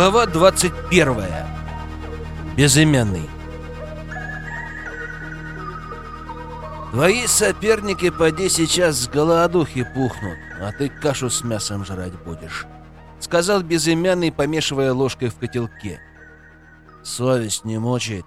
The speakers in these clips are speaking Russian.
Глава 21. Безымянный. Твои соперники поди сейчас с голодухи пухнут, а ты кашу с мясом жрать будешь, сказал безымянный, помешивая ложкой в котелке. Совесть не мучает.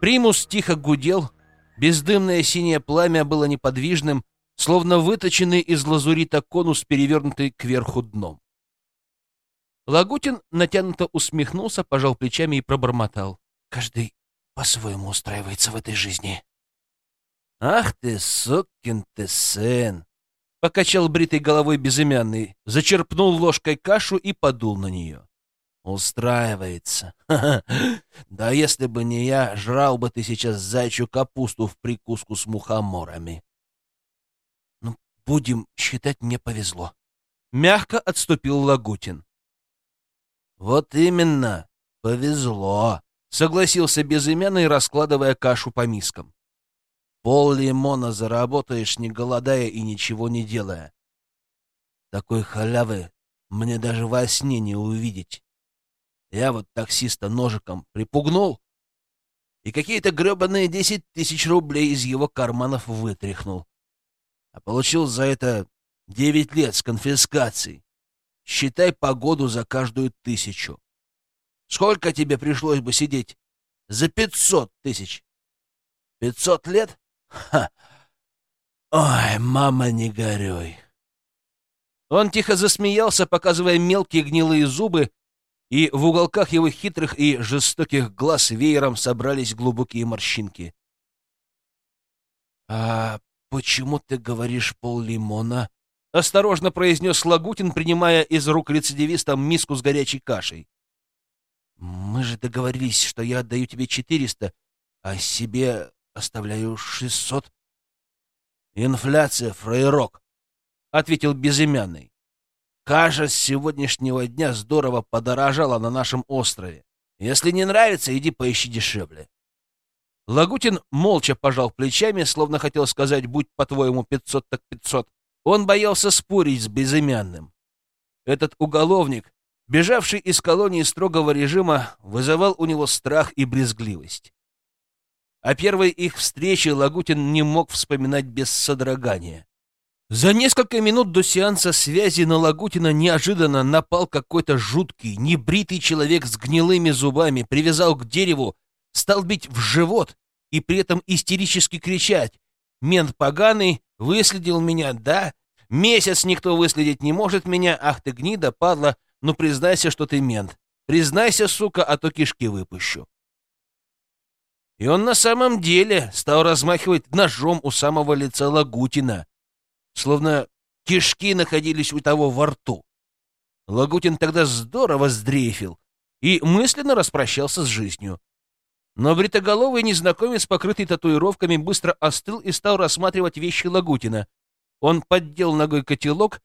Примус тихо гудел, бездымное синее пламя было неподвижным, словно выточенный из лазурита конус, перевернутый кверху дном. Лагутин натянуто усмехнулся, пожал плечами и пробормотал. «Каждый по-своему устраивается в этой жизни». «Ах ты, сукин ты сын!» — покачал бритой головой безымянный, зачерпнул ложкой кашу и подул на нее. «Устраивается. Да если бы не я, жрал бы ты сейчас зайчью капусту в прикуску с мухоморами». «Ну, будем считать, мне повезло». Мягко отступил Лагутин. «Вот именно, повезло», — согласился безымянный, раскладывая кашу по мискам. «Пол лимона заработаешь, не голодая и ничего не делая. Такой халявы мне даже во сне не увидеть. Я вот таксиста ножиком припугнул и какие-то гребаные десять тысяч рублей из его карманов вытряхнул. А получил за это девять лет с конфискацией. Считай погоду за каждую тысячу. Сколько тебе пришлось бы сидеть за пятьсот тысяч? Пятьсот лет? Ха! Ой, мама, не горюй. Он тихо засмеялся, показывая мелкие гнилые зубы, и в уголках его хитрых и жестоких глаз веером собрались глубокие морщинки. — А почему ты говоришь пол лимона? — осторожно произнес Лагутин, принимая из рук рецидивиста миску с горячей кашей. «Мы же договорились, что я отдаю тебе четыреста, а себе оставляю шестьсот». «Инфляция, фрейрок», — ответил безымянный. «Каша с сегодняшнего дня здорово подорожала на нашем острове. Если не нравится, иди поищи дешевле». Лагутин молча пожал плечами, словно хотел сказать «будь по-твоему пятьсот, так пятьсот». Он боялся спорить с безымянным. Этот уголовник, бежавший из колонии строгого режима, вызывал у него страх и брезгливость. О первой их встрече Лагутин не мог вспоминать без содрогания. За несколько минут до сеанса связи на Лагутина неожиданно напал какой-то жуткий, небритый человек с гнилыми зубами, привязал к дереву, стал бить в живот и при этом истерически кричать «Мент поганый, Выследил меня, да? Месяц никто выследить не может меня. Ах ты гнида, падла, ну признайся, что ты мент. Признайся, сука, а то кишки выпущу. И он на самом деле стал размахивать ножом у самого лица Лагутина, словно кишки находились у того во рту. Лагутин тогда здорово сдрейфил и мысленно распрощался с жизнью. Но бритоголовый незнакомец, покрытый татуировками, быстро остыл и стал рассматривать вещи Лагутина. Он поддел ногой котелок,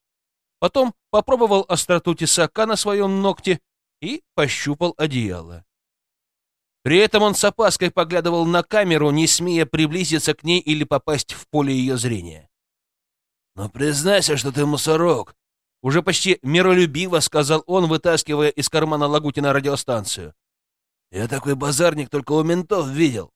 потом попробовал остроту тесака на своем ногте и пощупал одеяло. При этом он с опаской поглядывал на камеру, не смея приблизиться к ней или попасть в поле ее зрения. «Но признайся, что ты мусорок!» Уже почти миролюбиво сказал он, вытаскивая из кармана Лагутина радиостанцию. Я такой базарник только у ментов видел.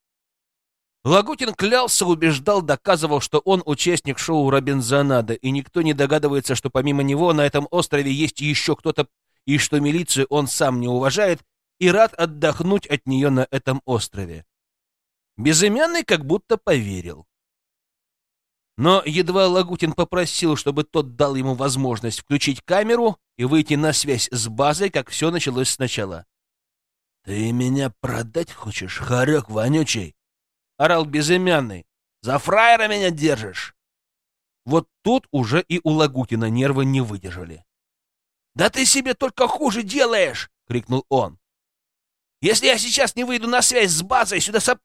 Лагутин клялся, убеждал, доказывал, что он участник шоу Робинзонада, и никто не догадывается, что помимо него на этом острове есть еще кто-то, и что милицию он сам не уважает и рад отдохнуть от нее на этом острове. Безымянный как будто поверил. Но едва Лагутин попросил, чтобы тот дал ему возможность включить камеру и выйти на связь с базой, как все началось сначала. «Ты меня продать хочешь, хорек вонючий?» — орал безымянный. «За фраера меня держишь!» Вот тут уже и у Лагутина нервы не выдержали. «Да ты себе только хуже делаешь!» — крикнул он. «Если я сейчас не выйду на связь с базой, сюда, соп...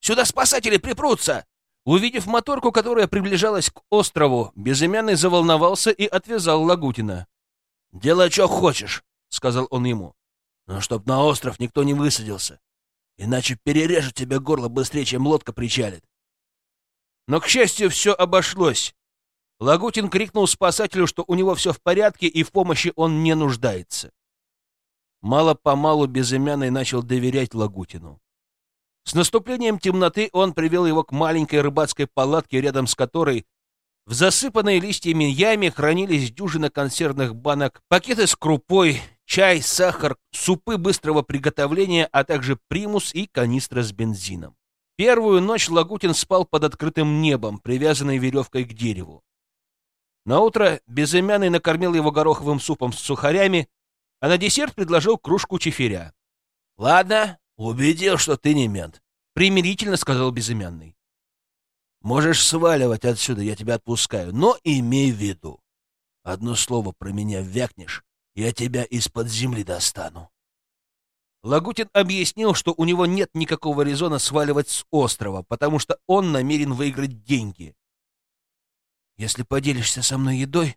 сюда спасатели припрутся!» Увидев моторку, которая приближалась к острову, безымянный заволновался и отвязал Лагутина. «Делай, что хочешь», — сказал он ему. Но чтоб на остров никто не высадился. Иначе перережет тебе горло быстрее, чем лодка причалит. Но, к счастью, все обошлось. Лагутин крикнул спасателю, что у него все в порядке и в помощи он не нуждается. Мало-помалу безымянный начал доверять Лагутину. С наступлением темноты он привел его к маленькой рыбацкой палатке, рядом с которой в засыпанной листьями яме хранились дюжина консервных банок, пакеты с крупой, чай, сахар, супы быстрого приготовления, а также примус и канистра с бензином. Первую ночь Лагутин спал под открытым небом, привязанной веревкой к дереву. Наутро безымянный накормил его гороховым супом с сухарями, а на десерт предложил кружку чефиря. — Ладно, убедил, что ты не мент, — примирительно сказал безымянный. — Можешь сваливать отсюда, я тебя отпускаю, но имей в виду. Одно слово про меня вякнешь, я тебя из-под земли достану. Лагутин объяснил, что у него нет никакого резона сваливать с острова, потому что он намерен выиграть деньги. «Если поделишься со мной едой,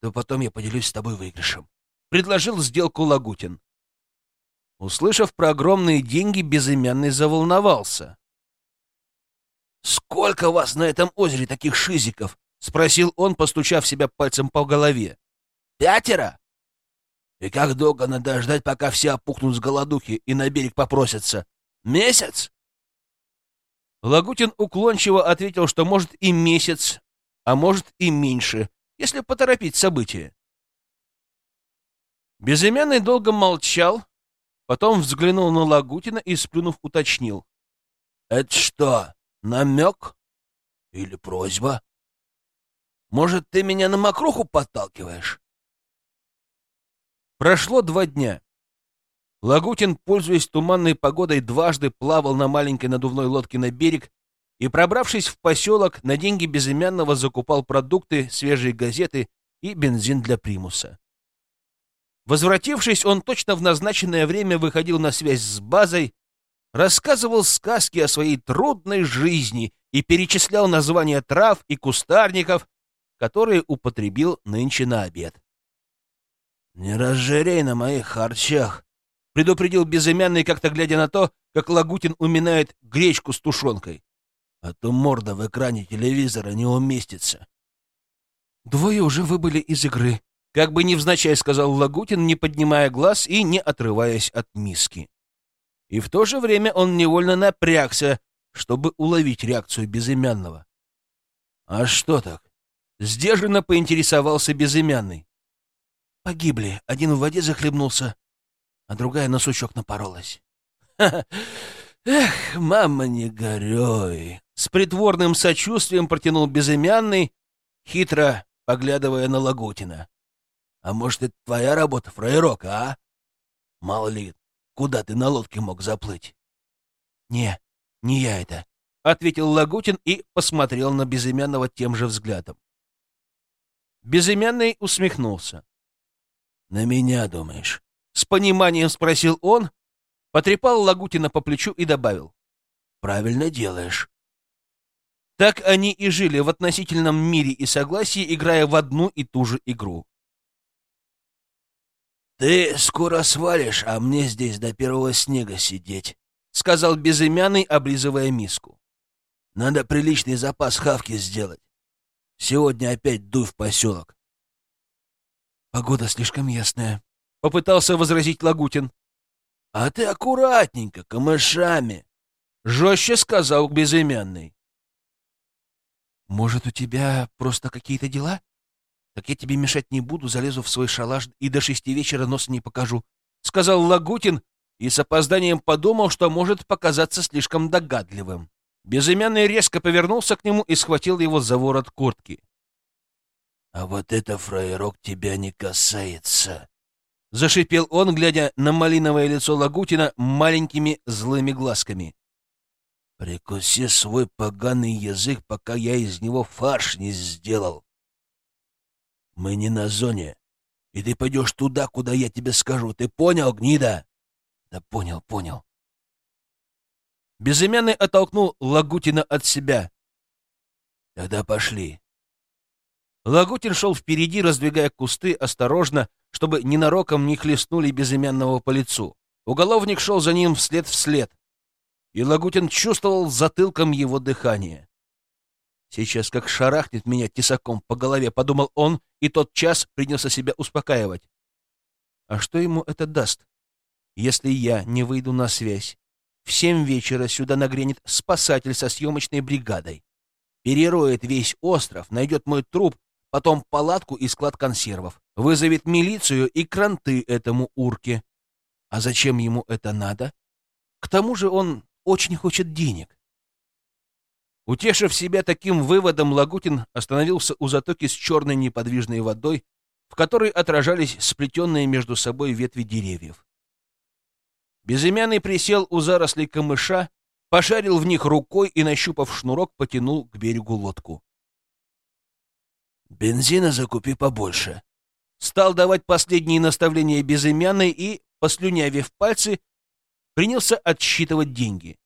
то потом я поделюсь с тобой выигрышем», — предложил сделку Лагутин. Услышав про огромные деньги, безымянный заволновался. «Сколько вас на этом озере таких шизиков?» — спросил он, постучав себя пальцем по голове. «Пятеро?» И как долго надо ждать, пока все опухнут с голодухи и на берег попросятся? Месяц? Лагутин уклончиво ответил, что может и месяц, а может и меньше, если поторопить события. Безымянный долго молчал, потом взглянул на Лагутина и, сплюнув, уточнил. — Это что, намек? Или просьба? Может, ты меня на мокруху подталкиваешь? Прошло два дня. Лагутин, пользуясь туманной погодой, дважды плавал на маленькой надувной лодке на берег и, пробравшись в поселок, на деньги безымянного закупал продукты, свежие газеты и бензин для примуса. Возвратившись, он точно в назначенное время выходил на связь с базой, рассказывал сказки о своей трудной жизни и перечислял названия трав и кустарников, которые употребил нынче на обед. «Не разжирей на моих харчах», — предупредил безымянный, как-то глядя на то, как Лагутин уминает гречку с тушенкой. «А то морда в экране телевизора не уместится». «Двое уже выбыли из игры», — как бы невзначай сказал Лагутин, не поднимая глаз и не отрываясь от миски. И в то же время он невольно напрягся, чтобы уловить реакцию безымянного. «А что так?» — сдержанно поинтересовался безымянный. Погибли. Один в воде захлебнулся, а другая на сучок напоролась. Эх, мама, не горюй. С притворным сочувствием протянул безымянный, хитро поглядывая на Лагутина. А может, это твоя работа, фраерок, а? Мало ли, куда ты на лодке мог заплыть? Не, не я это, — ответил Лагутин и посмотрел на безымянного тем же взглядом. Безымянный усмехнулся. «На меня, думаешь?» — с пониманием спросил он, потрепал Лагутина по плечу и добавил. «Правильно делаешь». Так они и жили в относительном мире и согласии, играя в одну и ту же игру. «Ты скоро свалишь, а мне здесь до первого снега сидеть», — сказал безымянный, облизывая миску. «Надо приличный запас хавки сделать. Сегодня опять дуй в поселок. Погода слишком ясная. Попытался возразить Лагутин. А ты аккуратненько, камышами. Жестче сказал безымянный. Может, у тебя просто какие-то дела? Так я тебе мешать не буду, залезу в свой шалаш и до шести вечера носа не покажу. Сказал Лагутин и с опозданием подумал, что может показаться слишком догадливым. Безымянный резко повернулся к нему и схватил его за ворот куртки. «А вот это, фраерок, тебя не касается!» Зашипел он, глядя на малиновое лицо Лагутина маленькими злыми глазками. «Прикуси свой поганый язык, пока я из него фарш не сделал. Мы не на зоне, и ты пойдешь туда, куда я тебе скажу. Ты понял, гнида?» «Да понял, понял». Безымянный оттолкнул Лагутина от себя. «Тогда пошли. Лагутин шел впереди, раздвигая кусты осторожно, чтобы ненароком не хлестнули безымянного по лицу. Уголовник шел за ним вслед вслед, и Лагутин чувствовал затылком его дыхание. «Сейчас как шарахнет меня тесаком по голове», — подумал он, и тот час принялся себя успокаивать. А что ему это даст, если я не выйду на связь? В семь вечера сюда нагрянет спасатель со съемочной бригадой. Перероет весь остров, найдет мой труп, потом палатку и склад консервов. Вызовет милицию и кранты этому урке. А зачем ему это надо? К тому же он очень хочет денег. Утешив себя таким выводом, Лагутин остановился у затоки с черной неподвижной водой, в которой отражались сплетенные между собой ветви деревьев. Безымянный присел у зарослей камыша, пошарил в них рукой и, нащупав шнурок, потянул к берегу лодку. «Бензина закупи побольше». Стал давать последние наставления безымянной и, послюнявив пальцы, принялся отсчитывать деньги.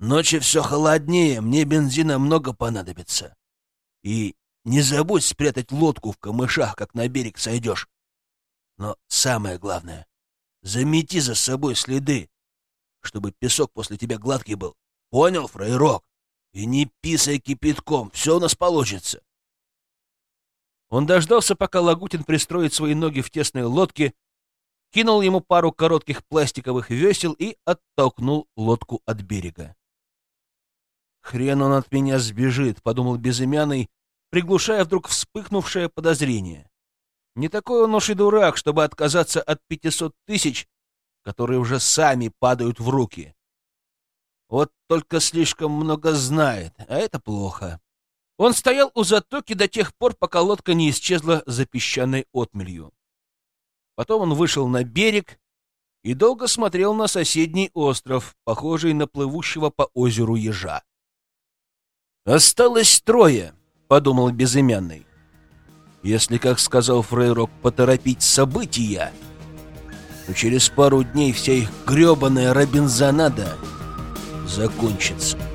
Ночи все холоднее, мне бензина много понадобится. И не забудь спрятать лодку в камышах, как на берег сойдешь. Но самое главное, замети за собой следы, чтобы песок после тебя гладкий был. Понял, фрейрок? И не писай кипятком, все у нас получится. Он дождался, пока Лагутин пристроит свои ноги в тесной лодке, кинул ему пару коротких пластиковых весел и оттолкнул лодку от берега. «Хрен он от меня сбежит», — подумал безымянный, приглушая вдруг вспыхнувшее подозрение. «Не такой он уж и дурак, чтобы отказаться от пятисот тысяч, которые уже сами падают в руки. Вот только слишком много знает, а это плохо». Он стоял у затоки до тех пор, пока лодка не исчезла за песчаной отмелью. Потом он вышел на берег и долго смотрел на соседний остров, похожий на плывущего по озеру ежа. «Осталось трое», — подумал безымянный. «Если, как сказал Фрейрок, поторопить события, то через пару дней вся их гребаная Робинзонада закончится».